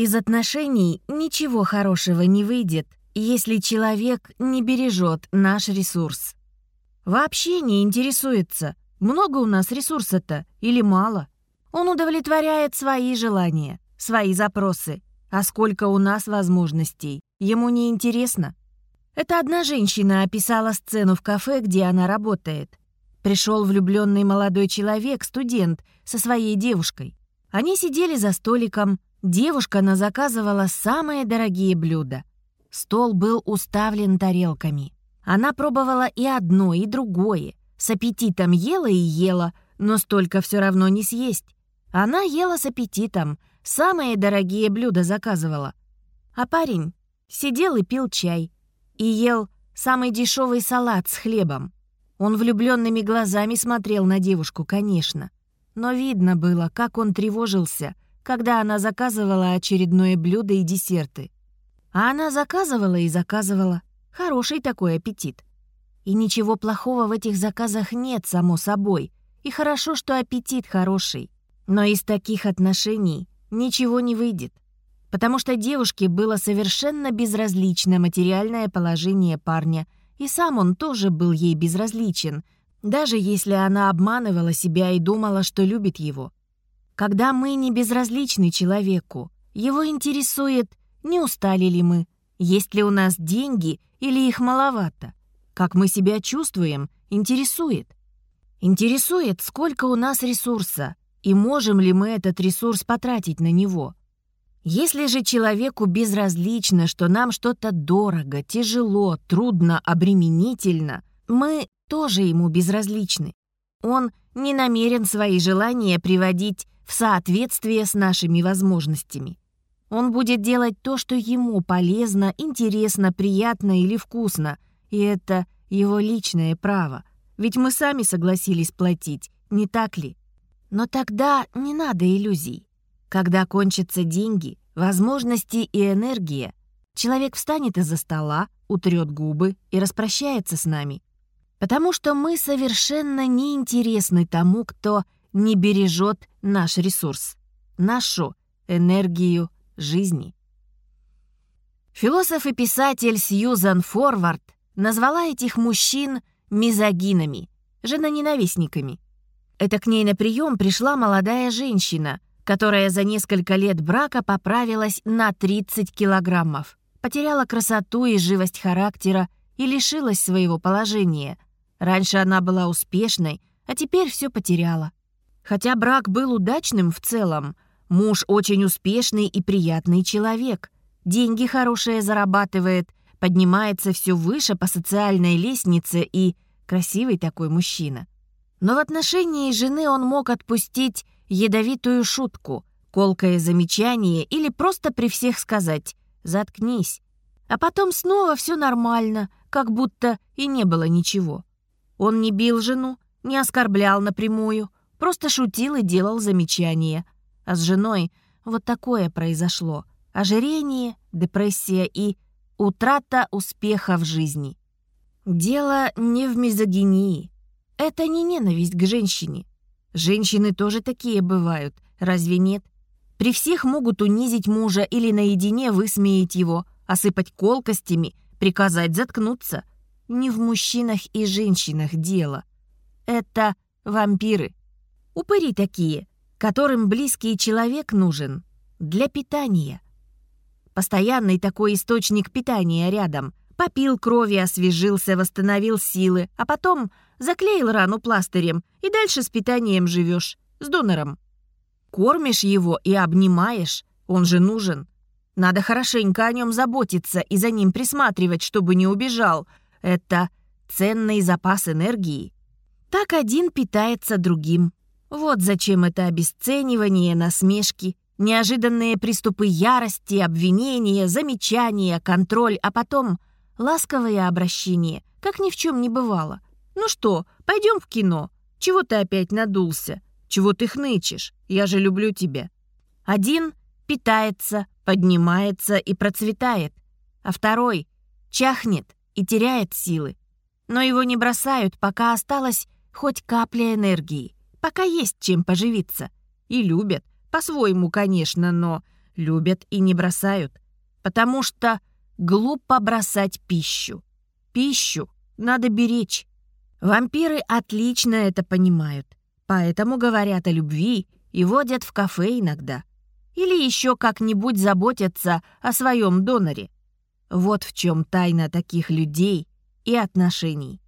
Из отношений ничего хорошего не выйдет, если человек не бережет наш ресурс. Вообще не интересуется, много у нас ресурса-то или мало. Он удовлетворяет свои желания, свои запросы. А сколько у нас возможностей, ему не интересно. Это одна женщина описала сцену в кафе, где она работает. Пришел влюбленный молодой человек, студент, со своей девушкой. Они сидели за столиком, девушка назаказывала самые дорогие блюда. Стол был уставлен тарелками. Она пробовала и одно, и другое. С аппетитом ела и ела, но столько все равно не съесть. Она ела с аппетитом, самые дорогие блюда заказывала. А парень сидел и пил чай. И ел самый дешевый салат с хлебом. Он влюбленными глазами смотрел на девушку, конечно. Но видно было, как он тревожился, когда она заказывала очередное блюдо и десерты. А она заказывала и заказывала. Хороший такой аппетит. И ничего плохого в этих заказах нет, само собой. И хорошо, что аппетит хороший. Но из таких отношений ничего не выйдет. Потому что девушке было совершенно безразлично материальное положение парня, и сам он тоже был ей безразличен, даже если она обманывала себя и думала, что любит его. Когда мы не безразличны человеку, его интересует, не устали ли мы, есть ли у нас деньги или их маловато, как мы себя чувствуем, интересует. Интересует, сколько у нас ресурса, и можем ли мы этот ресурс потратить на него. Если же человеку безразлично, что нам что-то дорого, тяжело, трудно, обременительно, мы тоже ему безразличны. Он не намерен свои желания приводить в соответствие с нашими возможностями. Он будет делать то, что ему полезно, интересно, приятно или вкусно, и это его личное право. Ведь мы сами согласились платить, не так ли? Но тогда не надо иллюзий. Когда кончатся деньги, возможности и энергия, человек встанет из-за стола, утрет губы и распрощается с нами. Потому что мы совершенно неинтересны тому, кто не бережет наш ресурс, нашу энергию жизни. Философ и писатель Сьюзан Форвард назвала этих мужчин мизогинами, женоненавистниками. Это к ней на прием пришла молодая женщина, которая за несколько лет брака поправилась на 30 килограммов, потеряла красоту и живость характера и лишилась своего положения. Раньше она была успешной, а теперь все потеряла. Хотя брак был удачным в целом, муж очень успешный и приятный человек, деньги хорошие зарабатывает, поднимается все выше по социальной лестнице и красивый такой мужчина. Но в отношении жены он мог отпустить ядовитую шутку, колкое замечание или просто при всех сказать «заткнись». А потом снова все нормально, как будто и не было ничего. Он не бил жену, не оскорблял напрямую, просто шутил и делал замечания. А с женой вот такое произошло. Ожирение, депрессия и утрата успеха в жизни. Дело не в мизогинии. Это не ненависть к женщине. Женщины тоже такие бывают, разве нет? При всех могут унизить мужа или наедине высмеять его, осыпать колкостями, приказать заткнуться. Не в мужчинах и женщинах дело. Это вампиры. Упыри такие, которым близкий человек нужен для питания. Постоянный такой источник питания рядом. Попил крови, освежился, восстановил силы, а потом заклеил рану пластырем и дальше с питанием живешь, с донором. Кормишь его и обнимаешь, он же нужен. Надо хорошенько о нем заботиться и за ним присматривать, чтобы не убежал. Это ценный запас энергии. Так один питается другим. Вот зачем это обесценивание, насмешки, неожиданные приступы ярости, обвинения, замечания, контроль, а потом ласковое обращение, как ни в чем не бывало. «Ну что, пойдем в кино? Чего ты опять надулся? Чего ты хнычешь? Я же люблю тебя». Один питается, поднимается и процветает, а второй чахнет и теряет силы. Но его не бросают, пока осталась хоть капля энергии, пока есть чем поживиться. И любят, по-своему, конечно, но любят и не бросают, потому что глупо бросать пищу. Пищу надо беречь. Вампиры отлично это понимают, поэтому говорят о любви и водят в кафе иногда. Или еще как-нибудь заботятся о своем доноре. Вот в чем тайна таких людей и отношений.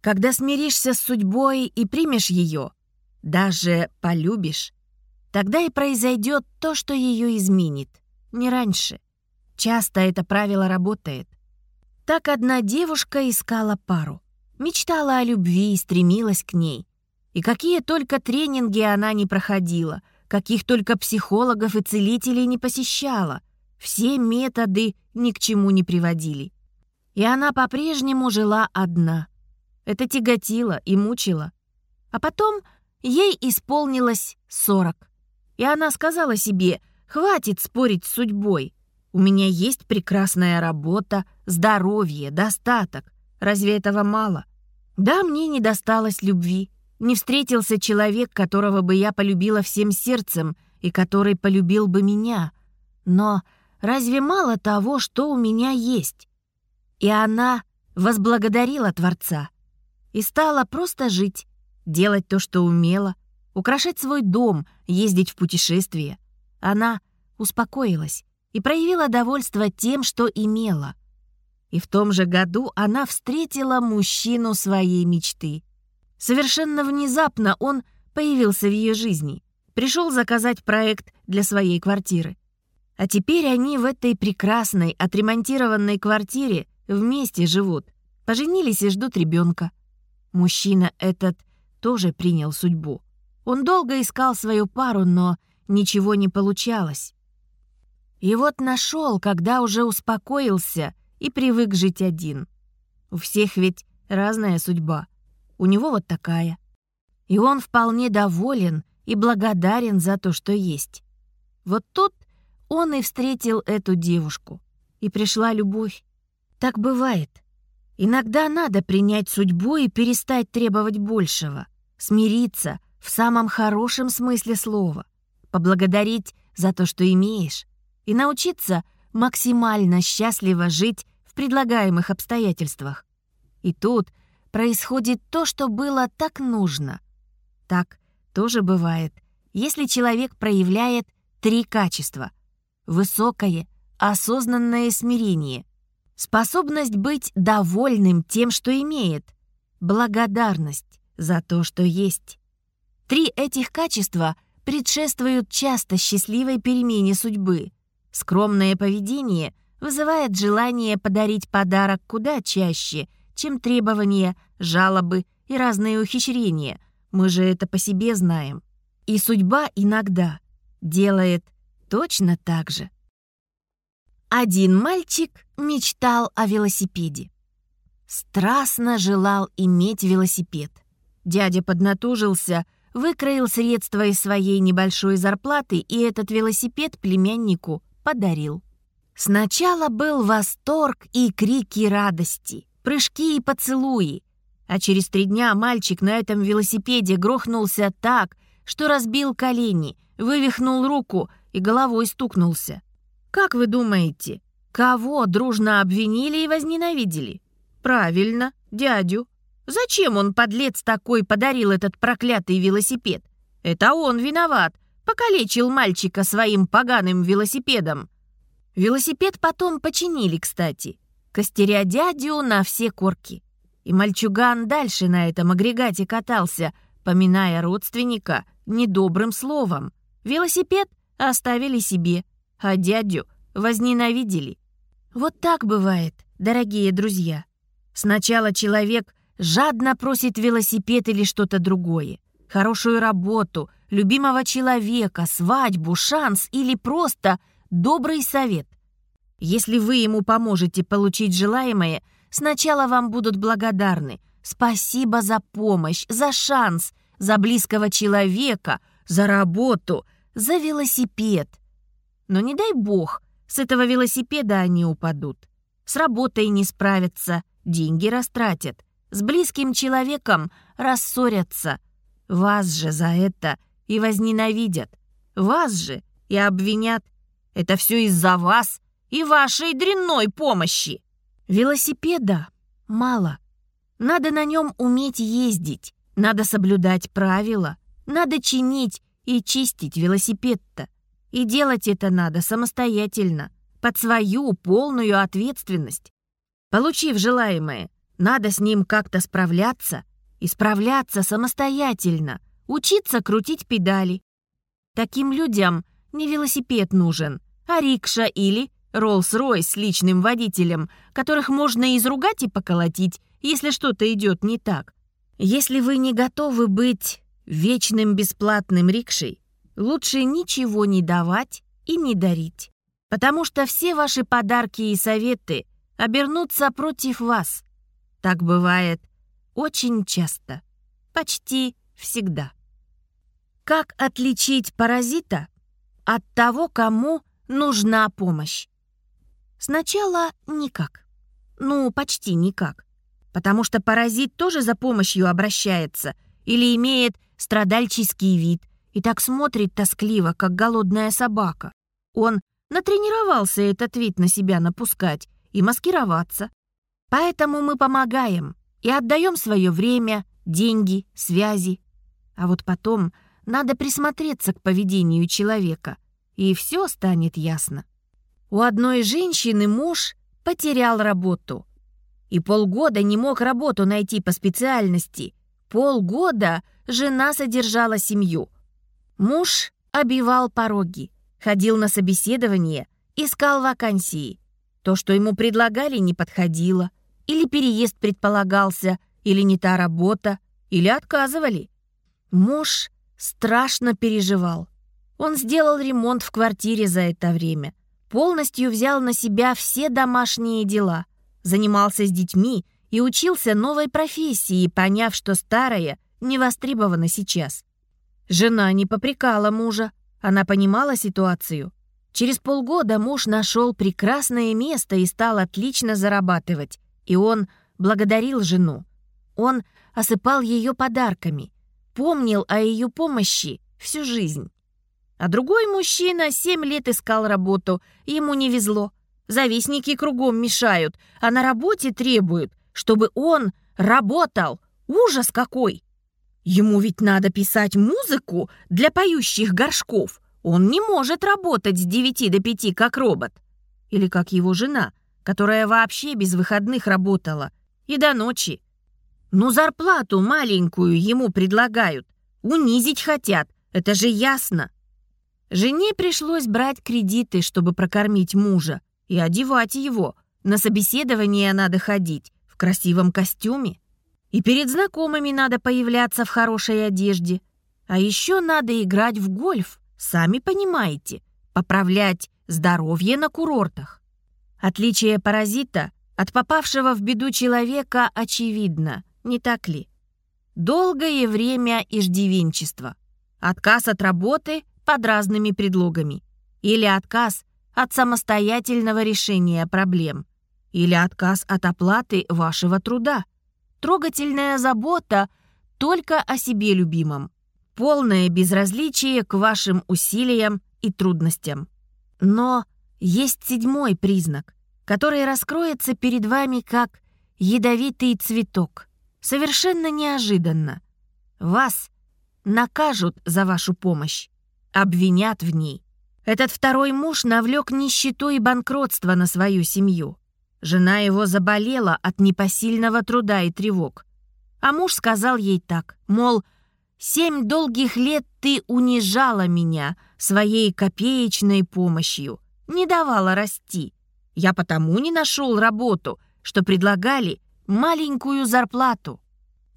Когда смиришься с судьбой и примешь ее, даже полюбишь, тогда и произойдет то, что ее изменит, не раньше. Часто это правило работает. Так одна девушка искала пару, мечтала о любви и стремилась к ней. И какие только тренинги она не проходила, каких только психологов и целителей не посещала, все методы ни к чему не приводили. И она по-прежнему жила одна. Это тяготило и мучило. А потом ей исполнилось сорок. И она сказала себе, хватит спорить с судьбой. У меня есть прекрасная работа, здоровье, достаток. Разве этого мало? Да, мне не досталось любви. Не встретился человек, которого бы я полюбила всем сердцем и который полюбил бы меня. Но разве мало того, что у меня есть? И она возблагодарила Творца и стала просто жить, делать то, что умела, украшать свой дом, ездить в путешествия. Она успокоилась и проявила довольство тем, что имела. И в том же году она встретила мужчину своей мечты. Совершенно внезапно он появился в ее жизни, пришел заказать проект для своей квартиры. А теперь они в этой прекрасной, отремонтированной квартире вместе живут, поженились и ждут ребенка. Мужчина этот тоже принял судьбу. Он долго искал свою пару, но ничего не получалось. И вот нашел, когда уже успокоился и привык жить один. У всех ведь разная судьба. У него вот такая. И он вполне доволен и благодарен за то, что есть. Вот тут он и встретил эту девушку. И пришла любовь. Так бывает. Иногда надо принять судьбу и перестать требовать большего, смириться в самом хорошем смысле слова, поблагодарить за то, что имеешь, и научиться максимально счастливо жить в предлагаемых обстоятельствах. И тут происходит то, что было так нужно. Так тоже бывает, если человек проявляет три качества. Высокое, осознанное смирение, Способность быть довольным тем, что имеет. Благодарность за то, что есть. Три этих качества предшествуют часто счастливой перемене судьбы. Скромное поведение вызывает желание подарить подарок куда чаще, чем требования, жалобы и разные ухищрения. Мы же это по себе знаем. И судьба иногда делает точно так же. Один мальчик мечтал о велосипеде. Страстно желал иметь велосипед. Дядя поднатужился, выкроил средства из своей небольшой зарплаты и этот велосипед племяннику подарил. Сначала был восторг и крики радости, прыжки и поцелуи. А через три дня мальчик на этом велосипеде грохнулся так, что разбил колени, вывихнул руку и головой стукнулся. Как вы думаете, кого дружно обвинили и возненавидели? Правильно, дядю. Зачем он, подлец такой, подарил этот проклятый велосипед? Это он виноват, покалечил мальчика своим поганым велосипедом. Велосипед потом починили, кстати. Костеря дядю на все корки. И мальчуган дальше на этом агрегате катался, поминая родственника недобрым словом. Велосипед оставили себе а дядю возненавидели. Вот так бывает, дорогие друзья. Сначала человек жадно просит велосипед или что-то другое, хорошую работу, любимого человека, свадьбу, шанс или просто добрый совет. Если вы ему поможете получить желаемое, сначала вам будут благодарны. Спасибо за помощь, за шанс, за близкого человека, за работу, за велосипед. Но не дай бог, с этого велосипеда они упадут. С работой не справятся, деньги растратят. С близким человеком рассорятся. Вас же за это и возненавидят. Вас же и обвинят. Это все из-за вас и вашей дрянной помощи. Велосипеда мало. Надо на нем уметь ездить, надо соблюдать правила, надо чинить и чистить велосипед-то. И делать это надо самостоятельно, под свою полную ответственность. Получив желаемое, надо с ним как-то справляться и справляться самостоятельно, учиться крутить педали. Таким людям не велосипед нужен, а рикша или Роллс-Ройс с личным водителем, которых можно изругать и поколотить, если что-то идет не так. Если вы не готовы быть вечным бесплатным рикшей, лучше ничего не давать и не дарить. Потому что все ваши подарки и советы обернутся против вас. Так бывает очень часто, почти всегда. Как отличить паразита от того, кому нужна помощь? Сначала никак. Ну, почти никак. Потому что паразит тоже за помощью обращается или имеет страдальческий вид и так смотрит тоскливо, как голодная собака. Он натренировался этот вид на себя напускать и маскироваться. Поэтому мы помогаем и отдаем свое время, деньги, связи. А вот потом надо присмотреться к поведению человека, и все станет ясно. У одной женщины муж потерял работу. И полгода не мог работу найти по специальности. Полгода жена содержала семью. Муж обивал пороги, ходил на собеседование, искал вакансии. То, что ему предлагали, не подходило. Или переезд предполагался, или не та работа, или отказывали. Муж страшно переживал. Он сделал ремонт в квартире за это время полностью взял на себя все домашние дела, занимался с детьми и учился новой профессии, поняв, что старая не востребована сейчас. Жена не попрекала мужа, она понимала ситуацию. Через полгода муж нашел прекрасное место и стал отлично зарабатывать, и он благодарил жену. Он осыпал ее подарками, помнил о ее помощи всю жизнь. А другой мужчина семь лет искал работу, ему не везло. Завистники кругом мешают, а на работе требуют, чтобы он работал. Ужас какой! Ему ведь надо писать музыку для поющих горшков. Он не может работать с девяти до пяти, как робот. Или как его жена, которая вообще без выходных работала. И до ночи. Ну, зарплату маленькую ему предлагают. Унизить хотят, это же ясно. Жене пришлось брать кредиты, чтобы прокормить мужа и одевать его. На собеседование надо ходить в красивом костюме. И перед знакомыми надо появляться в хорошей одежде. А еще надо играть в гольф, сами понимаете, поправлять здоровье на курортах. Отличие паразита от попавшего в беду человека очевидно, не так ли? Долгое время иждивенчество. Отказ от работы под разными предлогами. Или отказ от самостоятельного решения проблем. Или отказ от оплаты вашего труда. Трогательная забота только о себе любимом. Полное безразличие к вашим усилиям и трудностям. Но есть седьмой признак, который раскроется перед вами как ядовитый цветок. Совершенно неожиданно. Вас накажут за вашу помощь обвинят в ней. Этот второй муж навлек нищету и банкротство на свою семью. Жена его заболела от непосильного труда и тревог. А муж сказал ей так, мол, «Семь долгих лет ты унижала меня своей копеечной помощью, не давала расти. Я потому не нашел работу, что предлагали маленькую зарплату.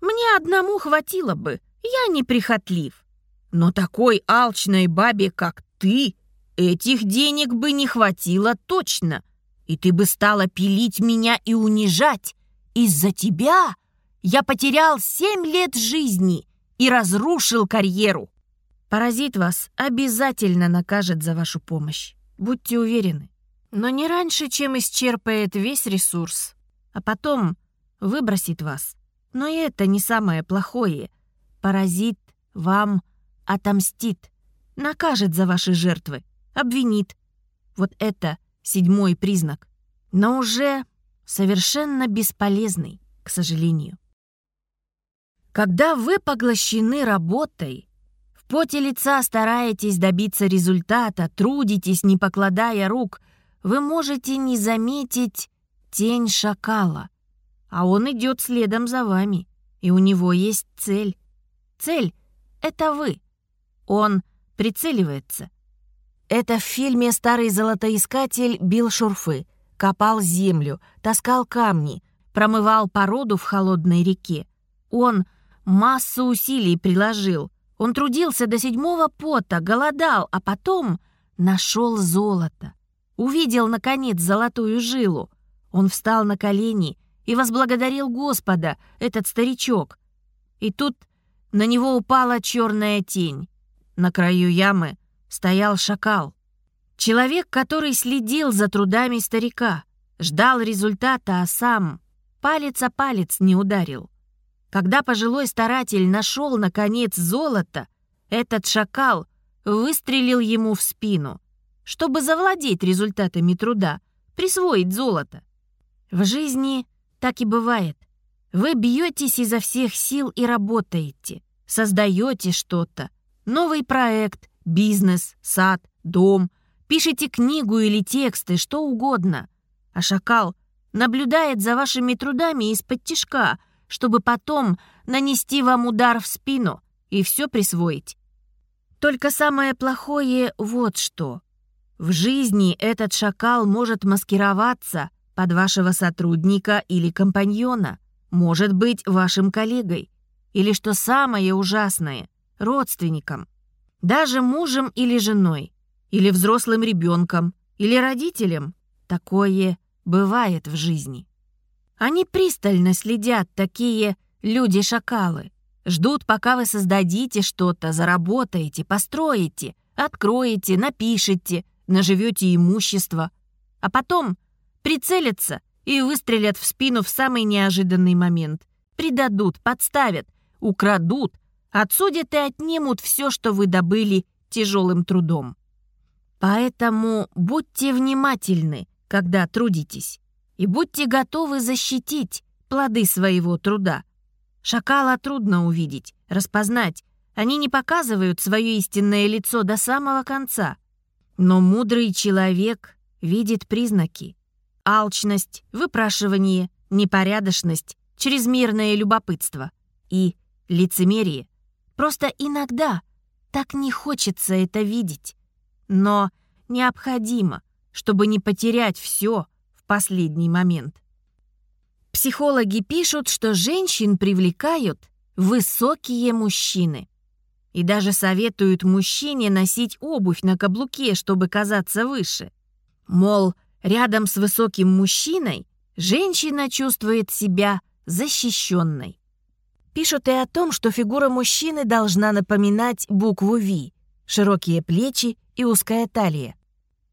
Мне одному хватило бы, я неприхотлив. Но такой алчной бабе, как ты, этих денег бы не хватило точно. И ты бы стала пилить меня и унижать. Из-за тебя я потерял семь лет жизни и разрушил карьеру. Паразит вас обязательно накажет за вашу помощь. Будьте уверены. Но не раньше, чем исчерпает весь ресурс. А потом выбросит вас. Но это не самое плохое. Паразит вам отомстит, накажет за ваши жертвы. обвинит. Вот это седьмой признак. Но уже совершенно бесполезный, к сожалению. Когда вы поглощены работой, в поте лица стараетесь добиться результата, трудитесь, не покладая рук, вы можете не заметить тень шакала, а он идет следом за вами, и у него есть цель. Цель — это вы. Он прицеливается. Это в фильме «Старый золотоискатель» бил шурфы, копал землю, таскал камни, промывал породу в холодной реке. Он массу усилий приложил. Он трудился до седьмого пота, голодал, а потом нашел золото. Увидел, наконец, золотую жилу. Он встал на колени и возблагодарил Господа, этот старичок. И тут на него упала черная тень. На краю ямы стоял шакал. Человек, который следил за трудами старика, ждал результата, а сам палец о палец не ударил. Когда пожилой старатель нашел, наконец, золото, этот шакал выстрелил ему в спину, чтобы завладеть результатами труда, присвоить золото. В жизни так и бывает. Вы бьетесь изо всех сил и работаете, создаете что-то, новый проект, бизнес, сад, дом, пишете книгу или тексты, что угодно. А шакал наблюдает за вашими трудами из-под тишка — чтобы потом нанести вам удар в спину и все присвоить. Только самое плохое вот что. В жизни этот шакал может маскироваться под вашего сотрудника или компаньона, может быть вашим коллегой, или, что самое ужасное, родственником, даже мужем или женой, или взрослым ребенком, или родителем. Такое бывает в жизни. Они пристально следят, такие люди-шакалы. Ждут, пока вы создадите что-то, заработаете, построите, откроете, напишете, наживете имущество. А потом прицелятся и выстрелят в спину в самый неожиданный момент. Предадут, подставят, украдут, отсудят и отнимут все, что вы добыли тяжелым трудом. Поэтому будьте внимательны, когда трудитесь и будьте готовы защитить плоды своего труда. Шакала трудно увидеть, распознать. Они не показывают свое истинное лицо до самого конца. Но мудрый человек видит признаки. Алчность, выпрашивание, непорядочность, чрезмерное любопытство и лицемерие. Просто иногда так не хочется это видеть. Но необходимо, чтобы не потерять все, последний момент. Психологи пишут, что женщин привлекают высокие мужчины. И даже советуют мужчине носить обувь на каблуке, чтобы казаться выше. Мол, рядом с высоким мужчиной женщина чувствует себя защищенной. Пишут и о том, что фигура мужчины должна напоминать букву «Ви», широкие плечи и узкая талия.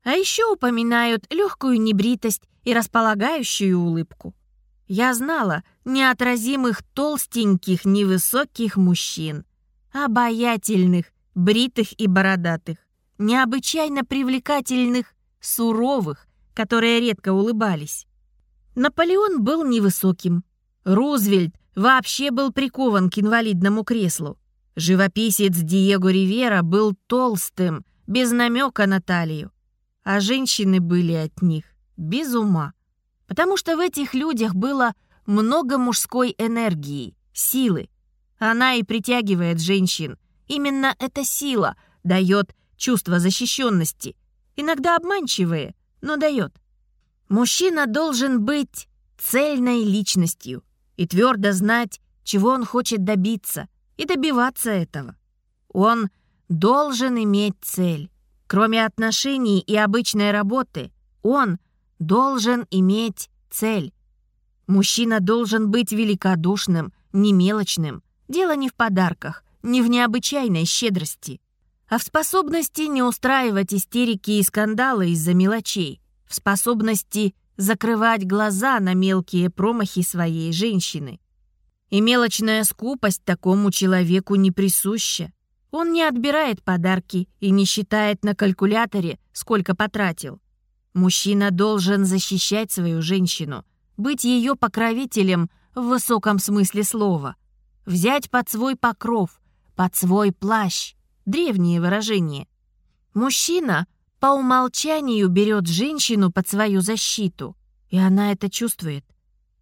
А еще упоминают легкую небритость и располагающую улыбку. Я знала неотразимых толстеньких невысоких мужчин, обаятельных, бритых и бородатых, необычайно привлекательных, суровых, которые редко улыбались. Наполеон был невысоким. Рузвельт вообще был прикован к инвалидному креслу. Живописец Диего Ривера был толстым, без намека на талию. А женщины были от них без ума. Потому что в этих людях было много мужской энергии, силы. Она и притягивает женщин. Именно эта сила дает чувство защищенности. Иногда обманчивое, но дает. Мужчина должен быть цельной личностью и твердо знать, чего он хочет добиться, и добиваться этого. Он должен иметь цель. Кроме отношений и обычной работы, он — должен иметь цель. Мужчина должен быть великодушным, не мелочным. Дело не в подарках, не в необычайной щедрости, а в способности не устраивать истерики и скандалы из-за мелочей, в способности закрывать глаза на мелкие промахи своей женщины. И мелочная скупость такому человеку не присуща. Он не отбирает подарки и не считает на калькуляторе, сколько потратил. Мужчина должен защищать свою женщину, быть ее покровителем в высоком смысле слова, взять под свой покров, под свой плащ. Древнее выражение. Мужчина по умолчанию берет женщину под свою защиту, и она это чувствует.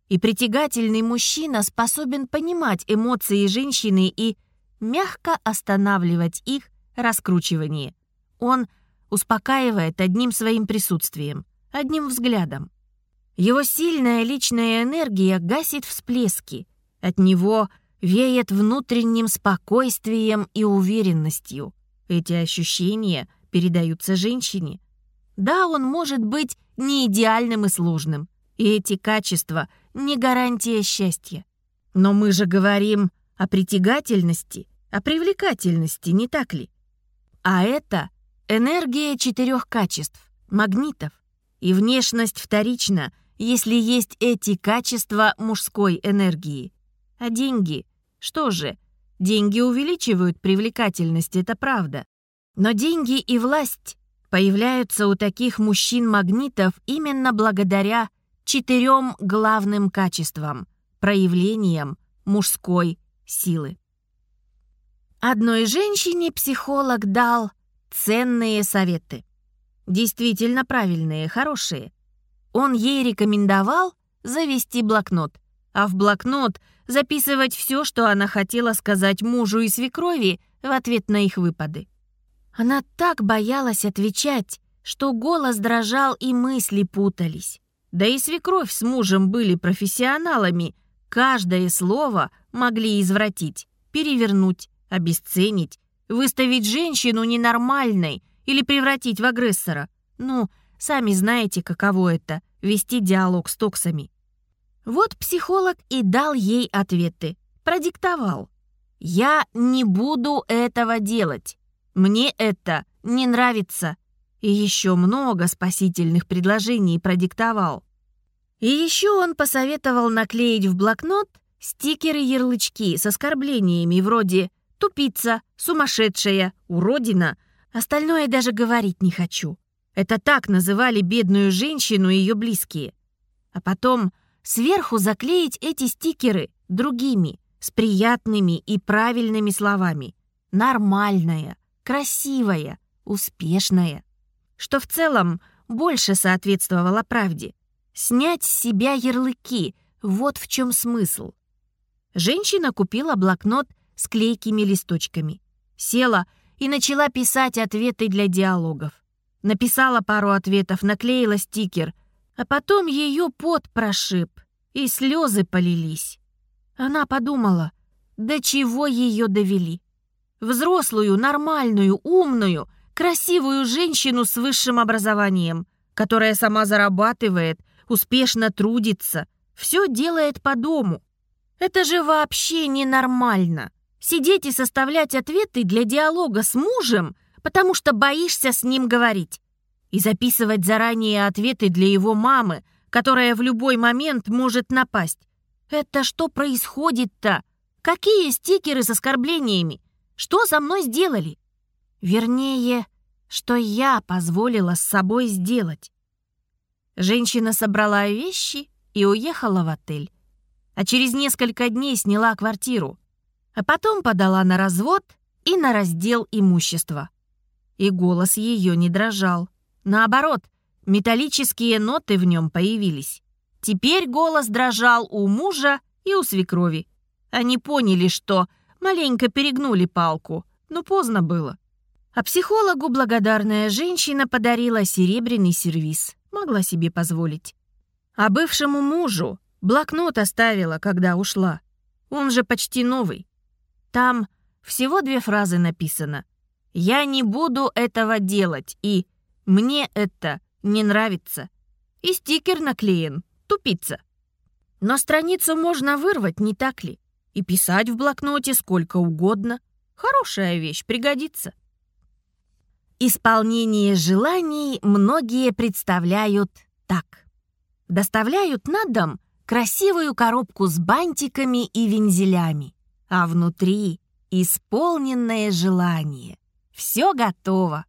И притягательный мужчина способен понимать эмоции женщины и мягко останавливать их раскручивание. Он успокаивает одним своим присутствием, одним взглядом. Его сильная личная энергия гасит всплески. От него веет внутренним спокойствием и уверенностью. Эти ощущения передаются женщине. Да, он может быть не идеальным и сложным, и эти качества не гарантия счастья. Но мы же говорим о притягательности, о привлекательности, не так ли? А это энергия четырех качеств, магнитов. И внешность вторична, если есть эти качества мужской энергии. А деньги? Что же, деньги увеличивают привлекательность, это правда. Но деньги и власть появляются у таких мужчин-магнитов именно благодаря четырем главным качествам, проявлениям мужской силы. Одной женщине психолог дал ценные советы. Действительно правильные, хорошие. Он ей рекомендовал завести блокнот, а в блокнот записывать все, что она хотела сказать мужу и свекрови в ответ на их выпады. Она так боялась отвечать, что голос дрожал и мысли путались. Да и свекровь с мужем были профессионалами, каждое слово могли извратить, перевернуть, обесценить, выставить женщину ненормальной или превратить в агрессора. Ну, сами знаете, каково это — вести диалог с токсами. Вот психолог и дал ей ответы, продиктовал. «Я не буду этого делать. Мне это не нравится. И еще много спасительных предложений продиктовал. И еще он посоветовал наклеить в блокнот стикеры-ярлычки с оскорблениями вроде «тупица», «сумасшедшая», «уродина». Остальное даже говорить не хочу. Это так называли бедную женщину и ее близкие. А потом сверху заклеить эти стикеры другими, с приятными и правильными словами. «Нормальная», красивая, успешная, что в целом больше соответствовало правде. Снять с себя ярлыки — вот в чем смысл. Женщина купила блокнот с клейкими листочками. Села и начала писать ответы для диалогов. Написала пару ответов, наклеила стикер, а потом ее пот прошиб, и слезы полились. Она подумала, до чего ее довели. Взрослую, нормальную, умную, красивую женщину с высшим образованием, которая сама зарабатывает, успешно трудится, все делает по дому. Это же вообще ненормально. Сидеть и составлять ответы для диалога с мужем, потому что боишься с ним говорить. И записывать заранее ответы для его мамы, которая в любой момент может напасть. Это что происходит-то? Какие стикеры с оскорблениями? Что со мной сделали? Вернее, что я позволила с собой сделать. Женщина собрала вещи и уехала в отель. А через несколько дней сняла квартиру. А потом подала на развод и на раздел имущества. И голос ее не дрожал. Наоборот, металлические ноты в нем появились. Теперь голос дрожал у мужа и у свекрови. Они поняли, что маленько перегнули палку, но поздно было. А психологу благодарная женщина подарила серебряный сервиз. Могла себе позволить. А бывшему мужу блокнот оставила, когда ушла. Он же почти новый. Там всего две фразы написано. «Я не буду этого делать» и «Мне это не нравится». И стикер наклеен «Тупица». Но страницу можно вырвать, не так ли? И писать в блокноте сколько угодно. Хорошая вещь, пригодится. Исполнение желаний многие представляют так. Доставляют на дом красивую коробку с бантиками и вензелями, а внутри исполненное желание. Все готово.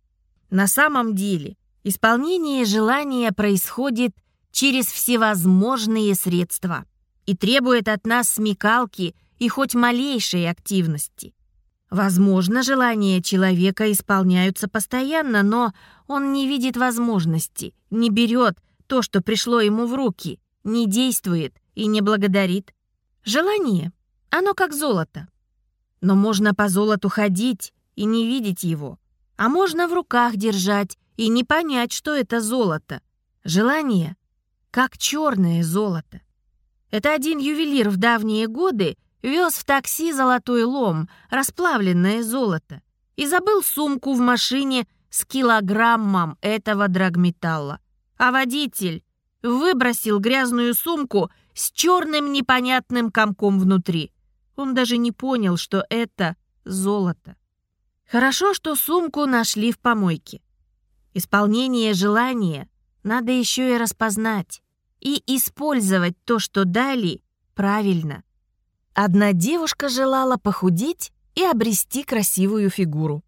На самом деле Исполнение желания происходит через всевозможные средства и требует от нас смекалки и хоть малейшей активности. Возможно, желания человека исполняются постоянно, но он не видит возможности, не берет то, что пришло ему в руки, не действует и не благодарит. Желание, оно как золото. Но можно по золоту ходить и не видеть его, а можно в руках держать и не понять, что это золото. Желание, как черное золото. Это один ювелир в давние годы вез в такси золотой лом, расплавленное золото, и забыл сумку в машине с килограммом этого драгметалла. А водитель выбросил грязную сумку с черным непонятным комком внутри. Он даже не понял, что это золото. Хорошо, что сумку нашли в помойке. Исполнение желания надо еще и распознать и использовать то, что дали, правильно. Одна девушка желала похудеть и обрести красивую фигуру.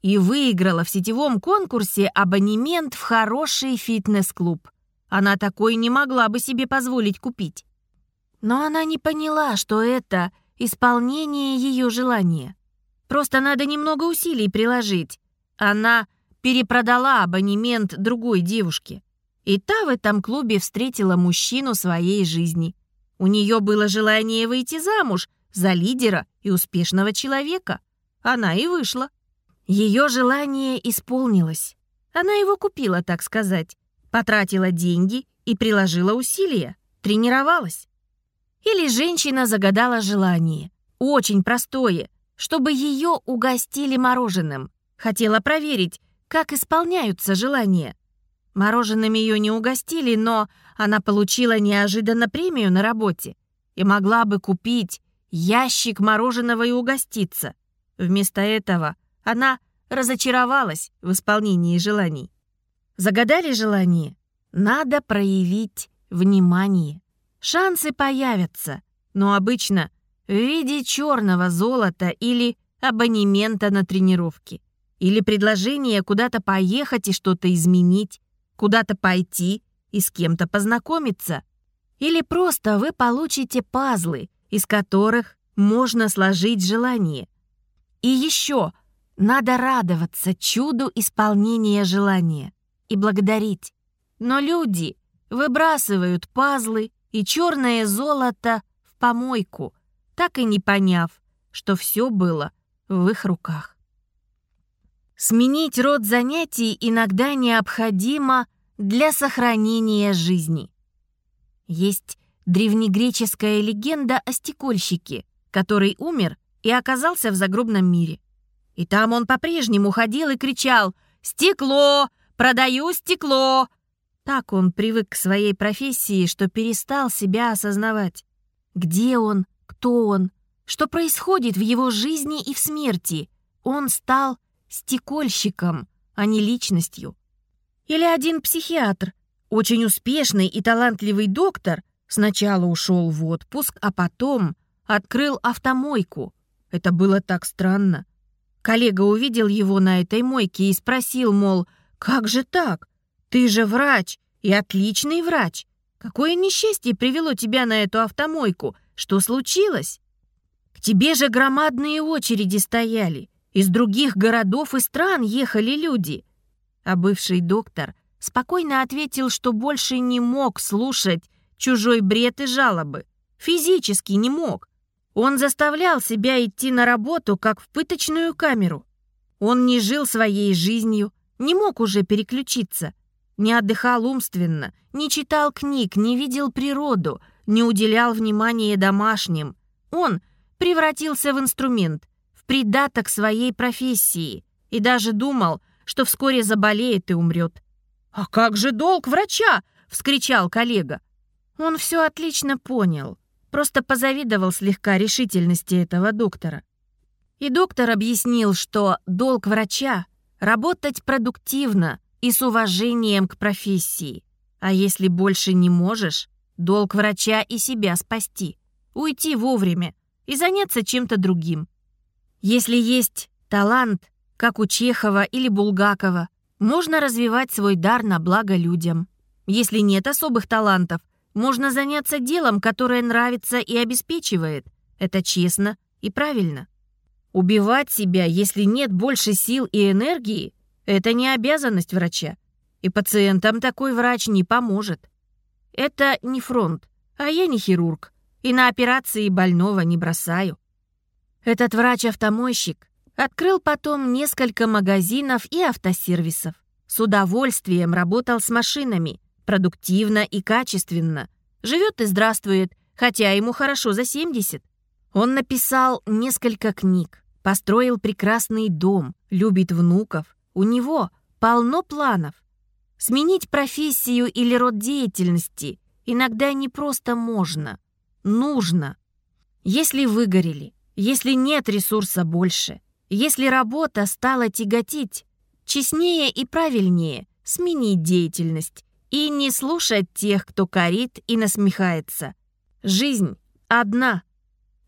И выиграла в сетевом конкурсе абонемент в хороший фитнес-клуб. Она такой не могла бы себе позволить купить. Но она не поняла, что это исполнение ее желания. Просто надо немного усилий приложить. Она перепродала абонемент другой девушке. И та в этом клубе встретила мужчину своей жизни. У нее было желание выйти замуж за лидера и успешного человека. Она и вышла. Ее желание исполнилось. Она его купила, так сказать, потратила деньги и приложила усилия, тренировалась. Или женщина загадала желание, очень простое, чтобы ее угостили мороженым. Хотела проверить, как исполняются желания. Мороженым ее не угостили, но она получила неожиданно премию на работе и могла бы купить ящик мороженого и угоститься. Вместо этого она разочаровалась в исполнении желаний. Загадали желание? Надо проявить внимание. Шансы появятся, но обычно в виде черного золота или абонемента на тренировки, или предложения куда-то поехать и что-то изменить, куда-то пойти и с кем-то познакомиться. Или просто вы получите пазлы, из которых можно сложить желание. И еще надо радоваться чуду исполнения желания и благодарить. Но люди выбрасывают пазлы и черное золото в помойку, так и не поняв, что все было в их руках. Сменить род занятий иногда необходимо для сохранения жизни. Есть древнегреческая легенда о стекольщике, который умер и оказался в загробном мире. И там он по-прежнему ходил и кричал «Стекло! Продаю стекло!» Так он привык к своей профессии, что перестал себя осознавать. Где он? Кто он? Что происходит в его жизни и в смерти? Он стал стекольщиком, а не личностью. Или один психиатр, очень успешный и талантливый доктор, сначала ушел в отпуск, а потом открыл автомойку. Это было так странно. Коллега увидел его на этой мойке и спросил, мол, «Как же так? Ты же врач и отличный врач. Какое несчастье привело тебя на эту автомойку? Что случилось?» К тебе же громадные очереди стояли. Из других городов и стран ехали люди. А бывший доктор спокойно ответил, что больше не мог слушать чужой бред и жалобы. Физически не мог. Он заставлял себя идти на работу, как в пыточную камеру. Он не жил своей жизнью, не мог уже переключиться. Не отдыхал умственно, не читал книг, не видел природу, не уделял внимания домашним. Он превратился в инструмент, придаток своей профессии и даже думал, что вскоре заболеет и умрет. «А как же долг врача?» — вскричал коллега. Он все отлично понял, просто позавидовал слегка решительности этого доктора. И доктор объяснил, что долг врача — работать продуктивно и с уважением к профессии. А если больше не можешь, долг врача и себя спасти, уйти вовремя и заняться чем-то другим. Если есть талант, как у Чехова или Булгакова, Можно развивать свой дар на благо людям. Если нет особых талантов, можно заняться делом, которое нравится и обеспечивает. Это честно и правильно. Убивать себя, если нет больше сил и энергии, это не обязанность врача. И пациентам такой врач не поможет. Это не фронт, а я не хирург. И на операции больного не бросаю. Этот врач-автомойщик открыл потом несколько магазинов и автосервисов. С удовольствием работал с машинами, продуктивно и качественно. Живет и здравствует, хотя ему хорошо за 70. Он написал несколько книг, построил прекрасный дом, любит внуков. У него полно планов. Сменить профессию или род деятельности иногда не просто можно, нужно. Если выгорели, если нет ресурса больше, если работа стала тяготить, честнее и правильнее сменить деятельность и не слушать тех, кто корит и насмехается. Жизнь одна.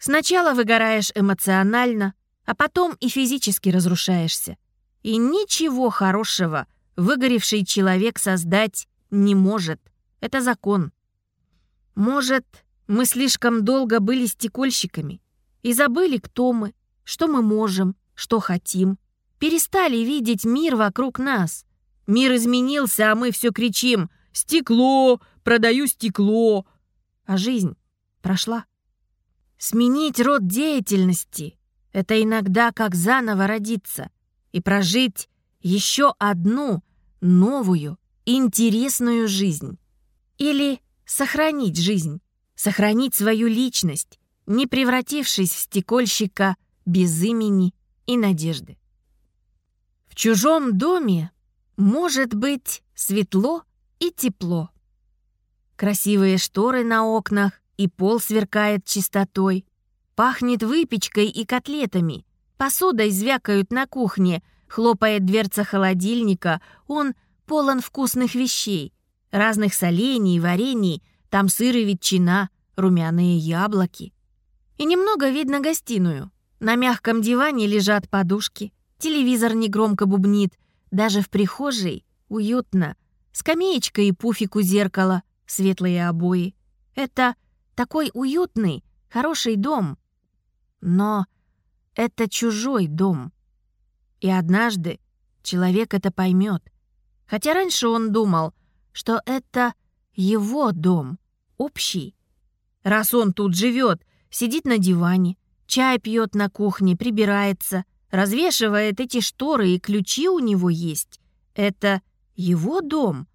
Сначала выгораешь эмоционально, а потом и физически разрушаешься. И ничего хорошего – выгоревший человек создать не может. Это закон. Может, мы слишком долго были стекольщиками и забыли, кто мы, что мы можем, что хотим. Перестали видеть мир вокруг нас. Мир изменился, а мы все кричим «Стекло! Продаю стекло!» А жизнь прошла. Сменить род деятельности — это иногда как заново родиться и прожить еще одну новую, интересную жизнь. Или сохранить жизнь, сохранить свою личность, не превратившись в стекольщика без имени и надежды. В чужом доме может быть светло и тепло. Красивые шторы на окнах, и пол сверкает чистотой. Пахнет выпечкой и котлетами. Посудой звякают на кухне, Хлопает дверца холодильника, он полон вкусных вещей. Разных солений, варений, там сыр и ветчина, румяные яблоки. И немного видно гостиную. На мягком диване лежат подушки, телевизор негромко бубнит, даже в прихожей уютно. Скамеечка и пуфик у зеркала, светлые обои. Это такой уютный, хороший дом. Но это чужой дом. И однажды человек это поймет. Хотя раньше он думал, что это его дом, общий. Раз он тут живет, сидит на диване, чай пьет на кухне, прибирается, развешивает эти шторы и ключи у него есть. Это его дом.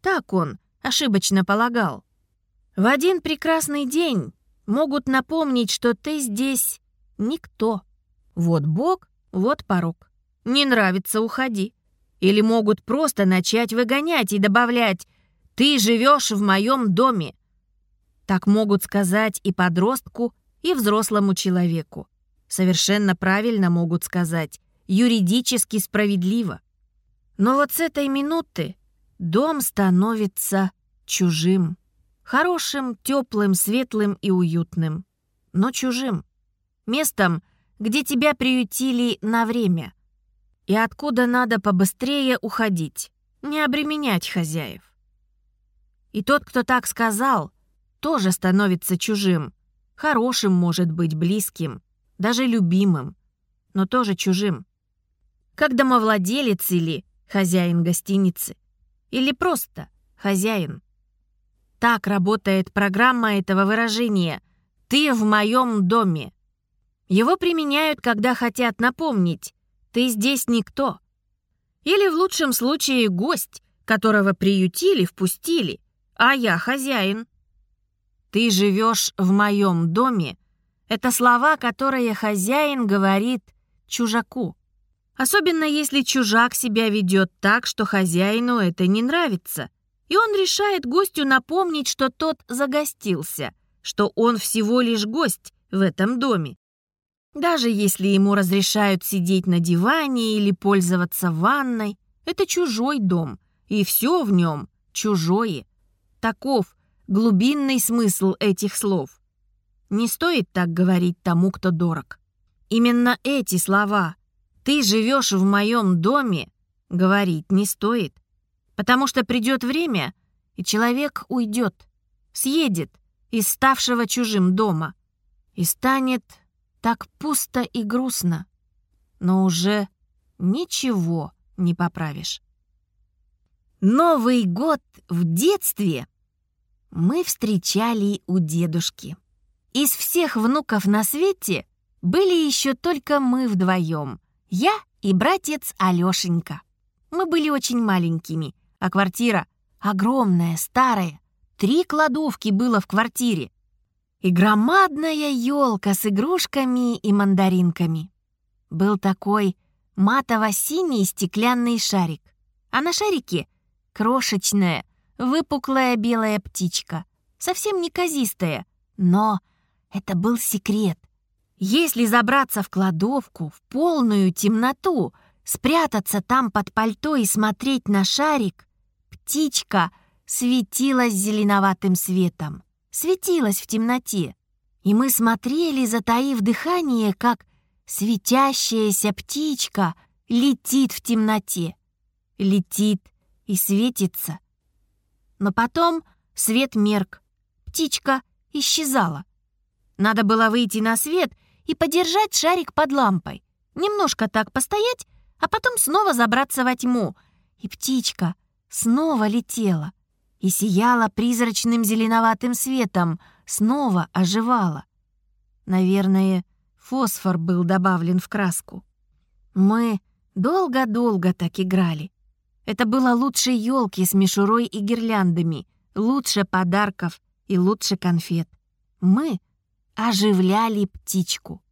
Так он ошибочно полагал. В один прекрасный день могут напомнить, что ты здесь никто. Вот Бог, вот порог. Не нравится — уходи. Или могут просто начать выгонять и добавлять «Ты живешь в моем доме». Так могут сказать и подростку, и взрослому человеку. Совершенно правильно могут сказать, юридически справедливо. Но вот с этой минуты дом становится чужим. Хорошим, теплым, светлым и уютным. Но чужим. Местом, где тебя приютили на время и откуда надо побыстрее уходить, не обременять хозяев. И тот, кто так сказал, тоже становится чужим, хорошим может быть близким, даже любимым, но тоже чужим. Как домовладелец или хозяин гостиницы, или просто хозяин. Так работает программа этого выражения «ты в моем доме». Его применяют, когда хотят напомнить, ты здесь никто. Или в лучшем случае гость, которого приютили, впустили, а я хозяин. Ты живешь в моем доме. Это слова, которые хозяин говорит чужаку. Особенно если чужак себя ведет так, что хозяину это не нравится. И он решает гостю напомнить, что тот загостился, что он всего лишь гость в этом доме. Даже если ему разрешают сидеть на диване или пользоваться ванной, это чужой дом, и все в нем чужое. Таков глубинный смысл этих слов. Не стоит так говорить тому, кто дорог. Именно эти слова «ты живешь в моем доме» говорить не стоит, потому что придет время, и человек уйдет, съедет из ставшего чужим дома, и станет так пусто и грустно, но уже ничего не поправишь. Новый год в детстве мы встречали у дедушки. Из всех внуков на свете были еще только мы вдвоем, я и братец Алешенька. Мы были очень маленькими, а квартира огромная, старая. Три кладовки было в квартире. И громадная елка с игрушками и мандаринками. Был такой матово-синий стеклянный шарик. А на шарике крошечная, выпуклая белая птичка. Совсем неказистая, но это был секрет. Если забраться в кладовку в полную темноту, спрятаться там под пальто и смотреть на шарик, птичка светилась зеленоватым светом, светилась в темноте. И мы смотрели, затаив дыхание, как светящаяся птичка летит в темноте. Летит и светится. Но потом свет мерк, птичка исчезала. Надо было выйти на свет и подержать шарик под лампой. Немножко так постоять, а потом снова забраться во тьму. И птичка снова летела и сияла призрачным зеленоватым светом, снова оживала. Наверное, фосфор был добавлен в краску. Мы долго-долго так играли. Это было лучше елки с мишурой и гирляндами, лучше подарков и лучше конфет. Мы оживляли птичку.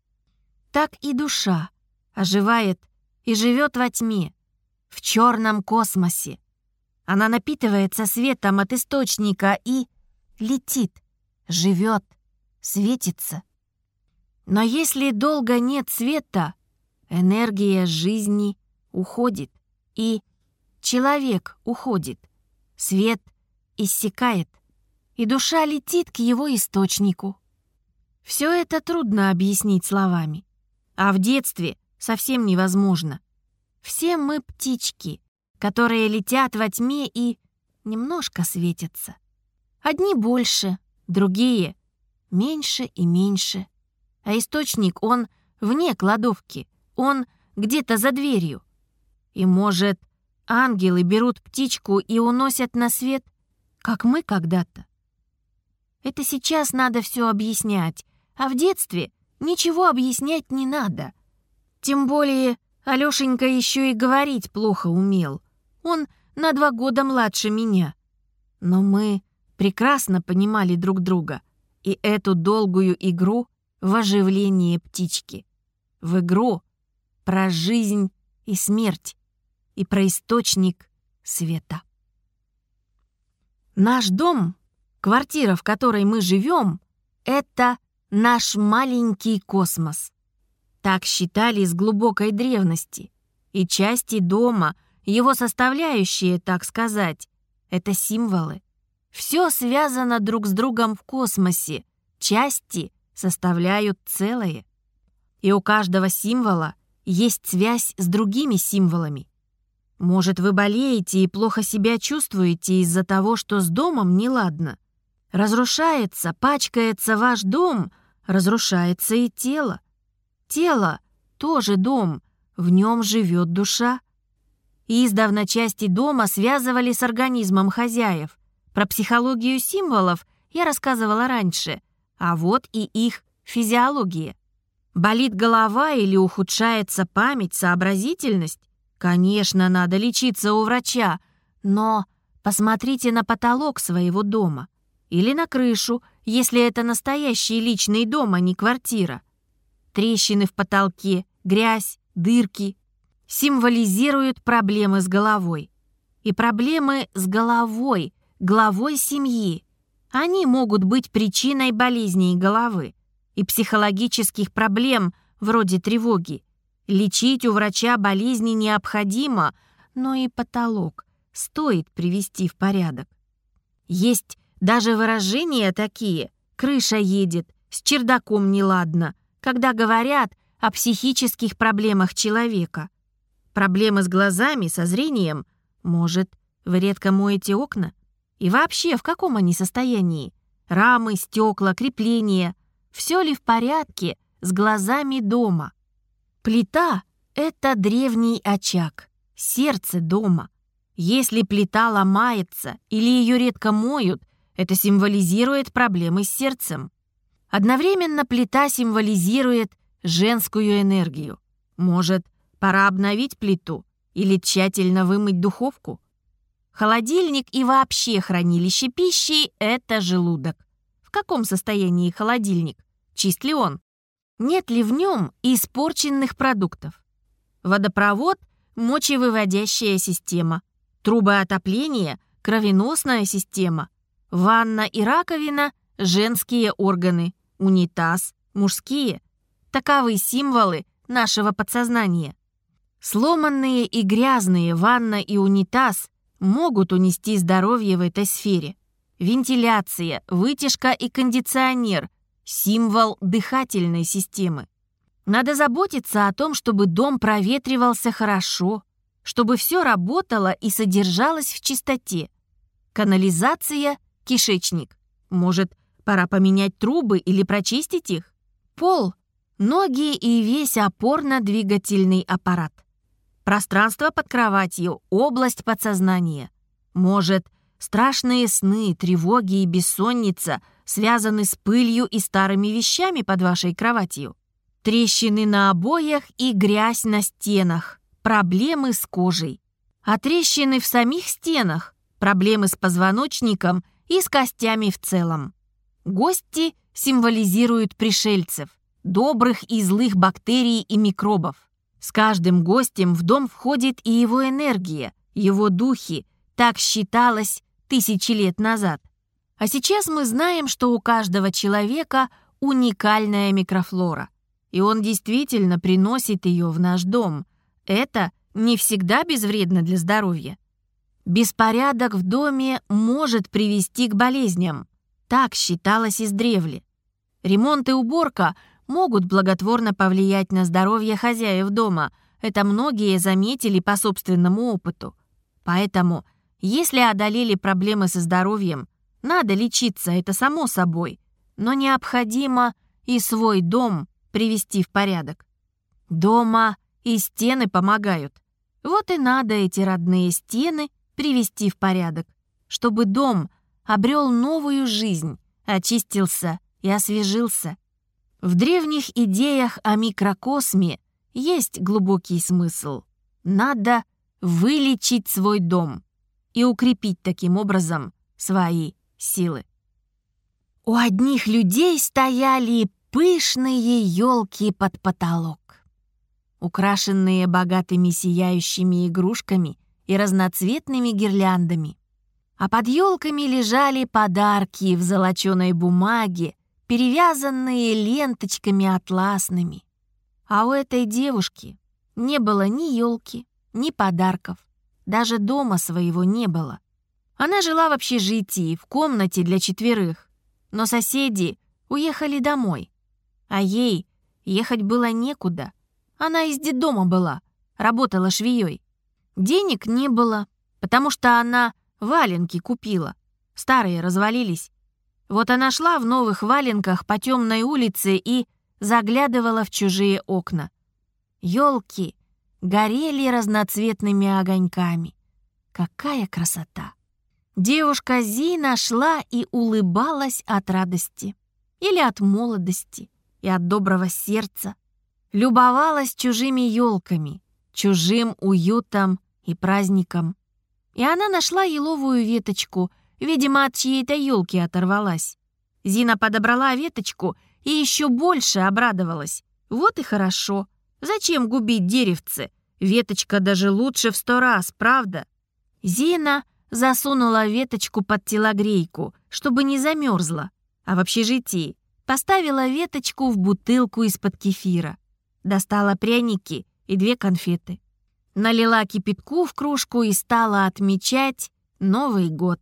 Так и душа оживает и живет во тьме, в черном космосе. Она напитывается светом от источника и летит, живет, светится. Но если долго нет света, энергия жизни уходит, и человек уходит, свет иссякает, и душа летит к его источнику. Все это трудно объяснить словами. А в детстве совсем невозможно. Все мы птички, которые летят во тьме и немножко светятся. Одни больше, другие меньше и меньше. А источник, он вне кладовки, он где-то за дверью. И, может, ангелы берут птичку и уносят на свет, как мы когда-то. Это сейчас надо все объяснять, а в детстве ничего объяснять не надо. Тем более Алёшенька еще и говорить плохо умел. Он на два года младше меня. Но мы прекрасно понимали друг друга и эту долгую игру в оживлении птички. В игру про жизнь и смерть и про источник света. Наш дом, квартира, в которой мы живем, это Наш маленький космос. Так считали с глубокой древности. И части дома, его составляющие, так сказать, это символы. Все связано друг с другом в космосе. Части составляют целое. И у каждого символа есть связь с другими символами. Может, вы болеете и плохо себя чувствуете из-за того, что с домом неладно. Разрушается, пачкается ваш дом, разрушается и тело. Тело — тоже дом, в нем живет душа. Издавна части дома связывали с организмом хозяев. Про психологию символов я рассказывала раньше, а вот и их физиология. Болит голова или ухудшается память, сообразительность? Конечно, надо лечиться у врача, но посмотрите на потолок своего дома или на крышу, если это настоящий личный дом, а не квартира. Трещины в потолке, грязь, дырки символизируют проблемы с головой. И проблемы с головой, главой семьи, они могут быть причиной болезней головы и психологических проблем вроде тревоги. Лечить у врача болезни необходимо, но и потолок стоит привести в порядок. Есть даже выражения такие «крыша едет», «с чердаком неладно», когда говорят о психических проблемах человека. Проблемы с глазами, со зрением? Может, вы редко моете окна? И вообще, в каком они состоянии? Рамы, стекла, крепления. Все ли в порядке с глазами дома? Плита — это древний очаг, сердце дома. Если плита ломается или ее редко моют, это символизирует проблемы с сердцем. Одновременно плита символизирует женскую энергию. Может, пора обновить плиту или тщательно вымыть духовку? Холодильник и вообще хранилище пищи – это желудок. В каком состоянии холодильник? Чист ли он? Нет ли в нем испорченных продуктов? Водопровод – мочевыводящая система. Трубы отопления – кровеносная система. Ванна и раковина – женские органы. Унитаз – мужские. Таковы символы нашего подсознания. Сломанные и грязные ванна и унитаз могут унести здоровье в этой сфере. Вентиляция, вытяжка и кондиционер – символ дыхательной системы. Надо заботиться о том, чтобы дом проветривался хорошо, чтобы все работало и содержалось в чистоте. Канализация – кишечник. Может, пора поменять трубы или прочистить их? Пол – ноги и весь опорно-двигательный аппарат. Пространство под кроватью, область подсознания. Может, страшные сны, тревоги и бессонница связаны с пылью и старыми вещами под вашей кроватью. Трещины на обоях и грязь на стенах. Проблемы с кожей. А трещины в самих стенах. Проблемы с позвоночником и с костями в целом. Гости символизируют пришельцев, добрых и злых бактерий и микробов. С каждым гостем в дом входит и его энергия, его духи. Так считалось тысячи лет назад. А сейчас мы знаем, что у каждого человека уникальная микрофлора. И он действительно приносит ее в наш дом. Это не всегда безвредно для здоровья. Беспорядок в доме может привести к болезням. Так считалось издревле. Ремонт и уборка могут благотворно повлиять на здоровье хозяев дома. Это многие заметили по собственному опыту. Поэтому, если одолели проблемы со здоровьем, надо лечиться, это само собой. Но необходимо и свой дом привести в порядок. Дома и стены помогают. Вот и надо эти родные стены привести в порядок, чтобы дом обрел новую жизнь, очистился и освежился. В древних идеях о микрокосме есть глубокий смысл. Надо вылечить свой дом и укрепить таким образом свои силы. У одних людей стояли пышные елки под потолок, украшенные богатыми сияющими игрушками и разноцветными гирляндами. А под елками лежали подарки в золоченой бумаге перевязанные ленточками атласными. А у этой девушки не было ни елки, ни подарков. Даже дома своего не было. Она жила в общежитии, в комнате для четверых. Но соседи уехали домой. А ей ехать было некуда. Она из детдома была, работала швеей. Денег не было, потому что она валенки купила. Старые развалились. Вот она шла в новых валенках по темной улице и заглядывала в чужие окна. Елки горели разноцветными огоньками. Какая красота! Девушка Зина шла и улыбалась от радости. Или от молодости и от доброго сердца. Любовалась чужими елками, чужим уютом и праздником. И она нашла еловую веточку — Видимо, от чьей-то елки оторвалась. Зина подобрала веточку и еще больше обрадовалась. Вот и хорошо. Зачем губить деревце? Веточка даже лучше в сто раз, правда? Зина засунула веточку под телогрейку, чтобы не замерзла, а в общежитии поставила веточку в бутылку из-под кефира. Достала пряники и две конфеты. Налила кипятку в кружку и стала отмечать Новый год.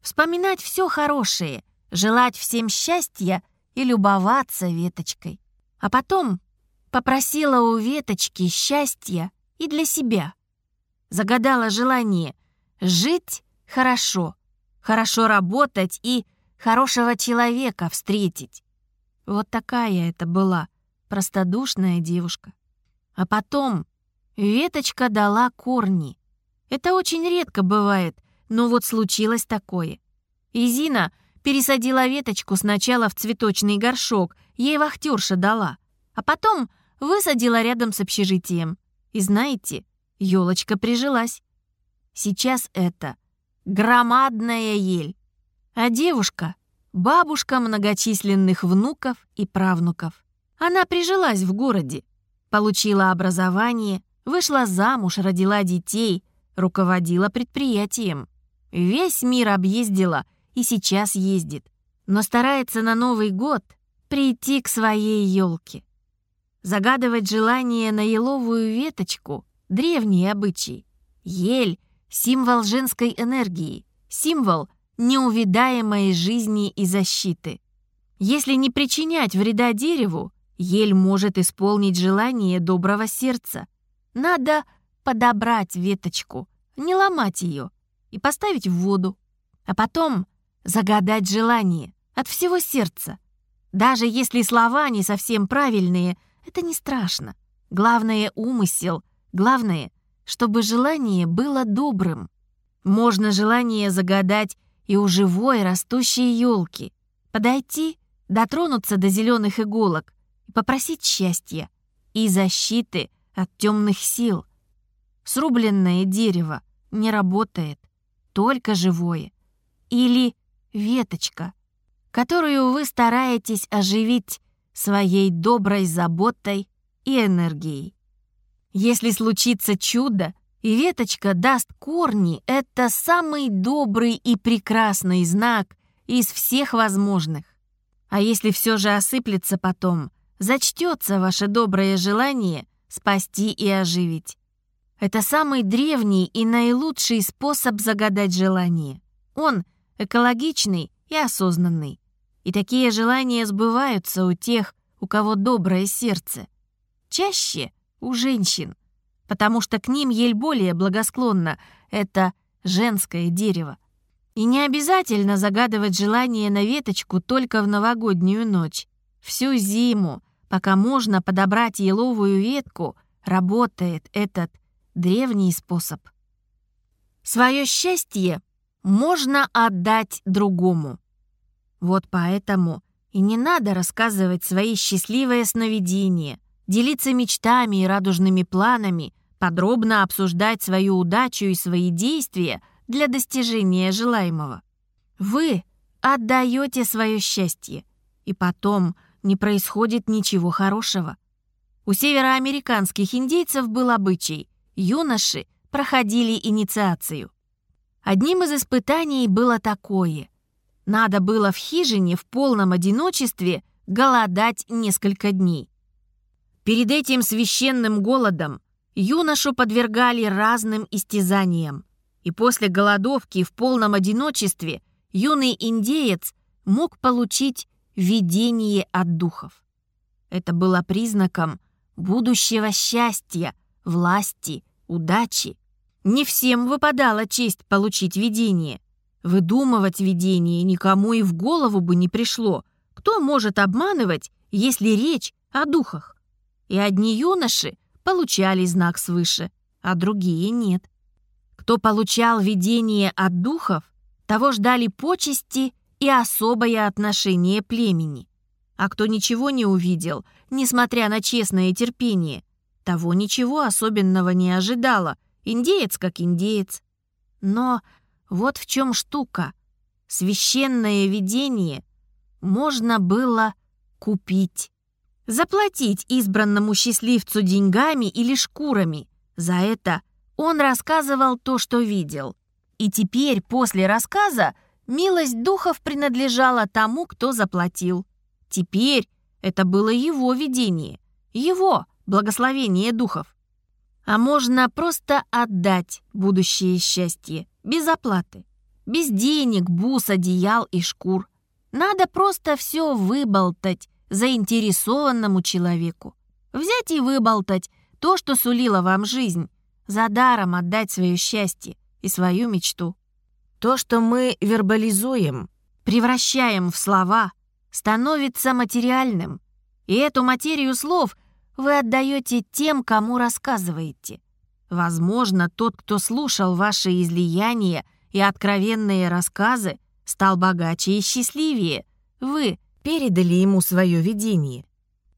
Вспоминать все хорошее, желать всем счастья и любоваться веточкой. А потом попросила у веточки счастья и для себя. Загадала желание жить хорошо, хорошо работать и хорошего человека встретить. Вот такая это была простодушная девушка. А потом веточка дала корни. Это очень редко бывает, но вот случилось такое. И Зина пересадила веточку сначала в цветочный горшок, ей вахтерша дала, а потом высадила рядом с общежитием. И знаете, елочка прижилась. Сейчас это громадная ель, а девушка — бабушка многочисленных внуков и правнуков. Она прижилась в городе, получила образование, вышла замуж, родила детей, руководила предприятием. Весь мир объездила и сейчас ездит, но старается на Новый год прийти к своей елке. Загадывать желание на еловую веточку — древний обычай. Ель — символ женской энергии, символ неувидаемой жизни и защиты. Если не причинять вреда дереву, ель может исполнить желание доброго сердца. Надо подобрать веточку, не ломать ее и поставить в воду, а потом загадать желание от всего сердца. Даже если слова не совсем правильные, это не страшно. Главное — умысел, главное, чтобы желание было добрым. Можно желание загадать и у живой растущей елки. Подойти, дотронуться до зеленых иголок и попросить счастья и защиты от темных сил. Срубленное дерево не работает, только живое. Или веточка, которую вы стараетесь оживить своей доброй заботой и энергией. Если случится чудо, и веточка даст корни, это самый добрый и прекрасный знак из всех возможных. А если все же осыплется потом, зачтется ваше доброе желание спасти и оживить. Это самый древний и наилучший способ загадать желание. Он экологичный и осознанный. И такие желания сбываются у тех, у кого доброе сердце. Чаще у женщин, потому что к ним ель более благосклонна. Это женское дерево. И не обязательно загадывать желание на веточку только в новогоднюю ночь. Всю зиму, пока можно подобрать еловую ветку, работает этот древний способ. Свое счастье можно отдать другому. Вот поэтому и не надо рассказывать свои счастливые сновидения, делиться мечтами и радужными планами, подробно обсуждать свою удачу и свои действия для достижения желаемого. Вы отдаете свое счастье, и потом не происходит ничего хорошего. У североамериканских индейцев был обычай юноши проходили инициацию. Одним из испытаний было такое. Надо было в хижине в полном одиночестве голодать несколько дней. Перед этим священным голодом юношу подвергали разным истязаниям. И после голодовки в полном одиночестве юный индеец мог получить видение от духов. Это было признаком будущего счастья, власти удачи. Не всем выпадала честь получить видение. Выдумывать видение никому и в голову бы не пришло. Кто может обманывать, если речь о духах? И одни юноши получали знак свыше, а другие нет. Кто получал видение от духов, того ждали почести и особое отношение племени. А кто ничего не увидел, несмотря на честное терпение, того ничего особенного не ожидала. Индеец как индеец. Но вот в чем штука. Священное видение можно было купить. Заплатить избранному счастливцу деньгами или шкурами. За это он рассказывал то, что видел. И теперь, после рассказа, милость духов принадлежала тому, кто заплатил. Теперь это было его видение. Его, благословение духов. А можно просто отдать будущее счастье, без оплаты, без денег, бус, одеял и шкур. Надо просто все выболтать заинтересованному человеку. Взять и выболтать, то, что сулило вам жизнь, за даром отдать свое счастье и свою мечту. То, что мы вербализуем, превращаем в слова, становится материальным. И эту материю слов вы отдаете тем, кому рассказываете. Возможно, тот, кто слушал ваши излияния и откровенные рассказы, стал богаче и счастливее. Вы передали ему свое видение.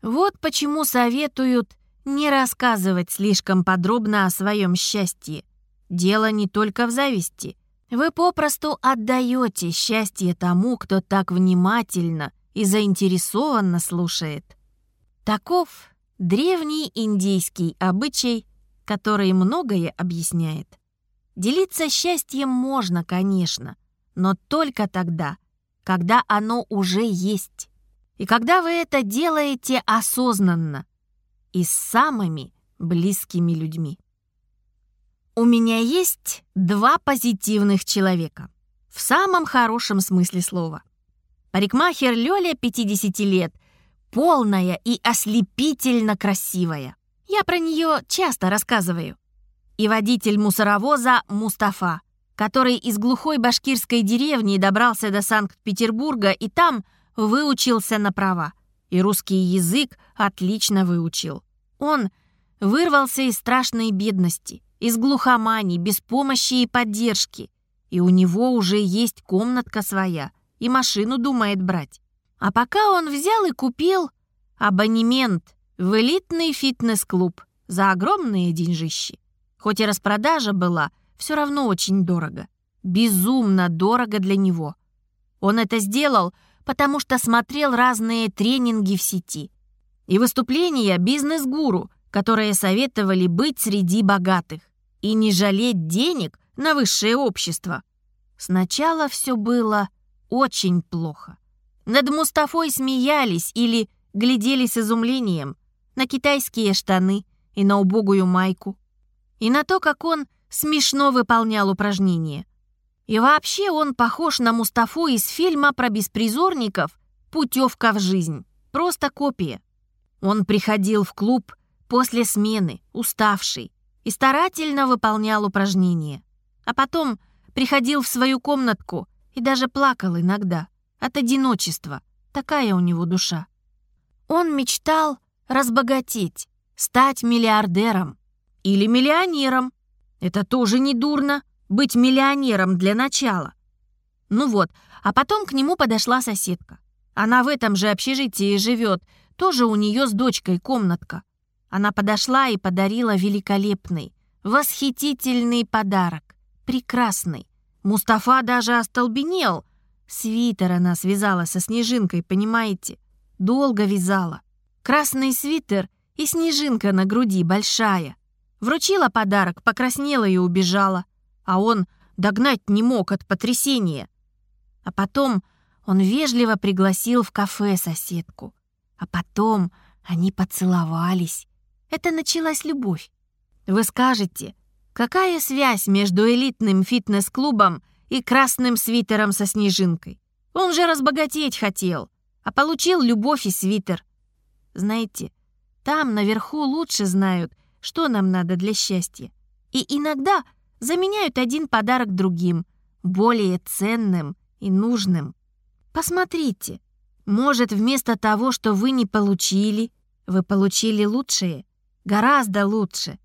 Вот почему советуют не рассказывать слишком подробно о своем счастье. Дело не только в зависти. Вы попросту отдаете счастье тому, кто так внимательно и заинтересованно слушает. Таков древний индийский обычай, который многое объясняет. Делиться счастьем можно, конечно, но только тогда, когда оно уже есть. И когда вы это делаете осознанно и с самыми близкими людьми. У меня есть два позитивных человека. В самом хорошем смысле слова. Парикмахер Лёля, 50 лет, полная и ослепительно красивая. Я про нее часто рассказываю. И водитель мусоровоза Мустафа, который из глухой башкирской деревни добрался до Санкт-Петербурга и там выучился на права. И русский язык отлично выучил. Он вырвался из страшной бедности, из глухомани, без помощи и поддержки. И у него уже есть комнатка своя, и машину думает брать. А пока он взял и купил абонемент в элитный фитнес-клуб за огромные деньжищи. Хоть и распродажа была, все равно очень дорого. Безумно дорого для него. Он это сделал, потому что смотрел разные тренинги в сети. И выступления бизнес-гуру, которые советовали быть среди богатых и не жалеть денег на высшее общество. Сначала все было очень плохо. Над Мустафой смеялись или глядели с изумлением на китайские штаны и на убогую майку и на то, как он смешно выполнял упражнения. И вообще он похож на Мустафу из фильма про беспризорников «Путевка в жизнь». Просто копия. Он приходил в клуб после смены, уставший, и старательно выполнял упражнения. А потом приходил в свою комнатку и даже плакал иногда от одиночества. Такая у него душа. Он мечтал разбогатеть, стать миллиардером, или миллионером. Это тоже не дурно, быть миллионером для начала. Ну вот, а потом к нему подошла соседка. Она в этом же общежитии живет, тоже у нее с дочкой комнатка. Она подошла и подарила великолепный, восхитительный подарок. Прекрасный. Мустафа даже остолбенел. Свитер она связала со снежинкой, понимаете? Долго вязала. Красный свитер и снежинка на груди большая. Вручила подарок, покраснела и убежала. А он догнать не мог от потрясения. А потом он вежливо пригласил в кафе соседку. А потом они поцеловались. Это началась любовь. Вы скажете, какая связь между элитным фитнес-клубом и красным свитером со снежинкой? Он же разбогатеть хотел, а получил любовь и свитер. Знаете, там наверху лучше знают, что нам надо для счастья. И иногда заменяют один подарок другим, более ценным и нужным. Посмотрите, может, вместо того, что вы не получили, вы получили лучшее, гораздо лучше.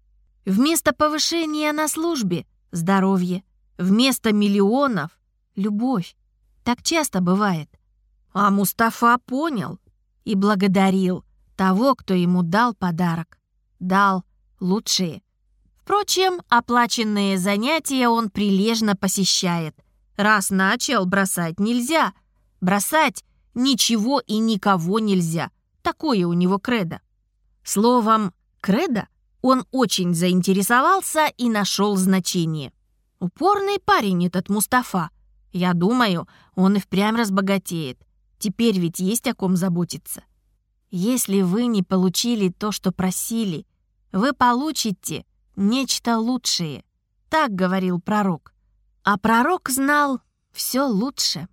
Вместо повышения на службе — здоровье, вместо миллионов — любовь. Так часто бывает. А Мустафа понял и благодарил того, кто ему дал подарок. Дал лучшие. Впрочем, оплаченные занятия он прилежно посещает. Раз начал, бросать нельзя. Бросать ничего и никого нельзя. Такое у него кредо. Словом, кредо он очень заинтересовался и нашел значение. Упорный парень этот Мустафа. Я думаю, он и впрямь разбогатеет. Теперь ведь есть о ком заботиться. Если вы не получили то, что просили, вы получите нечто лучшее. Так говорил пророк. А пророк знал все лучше.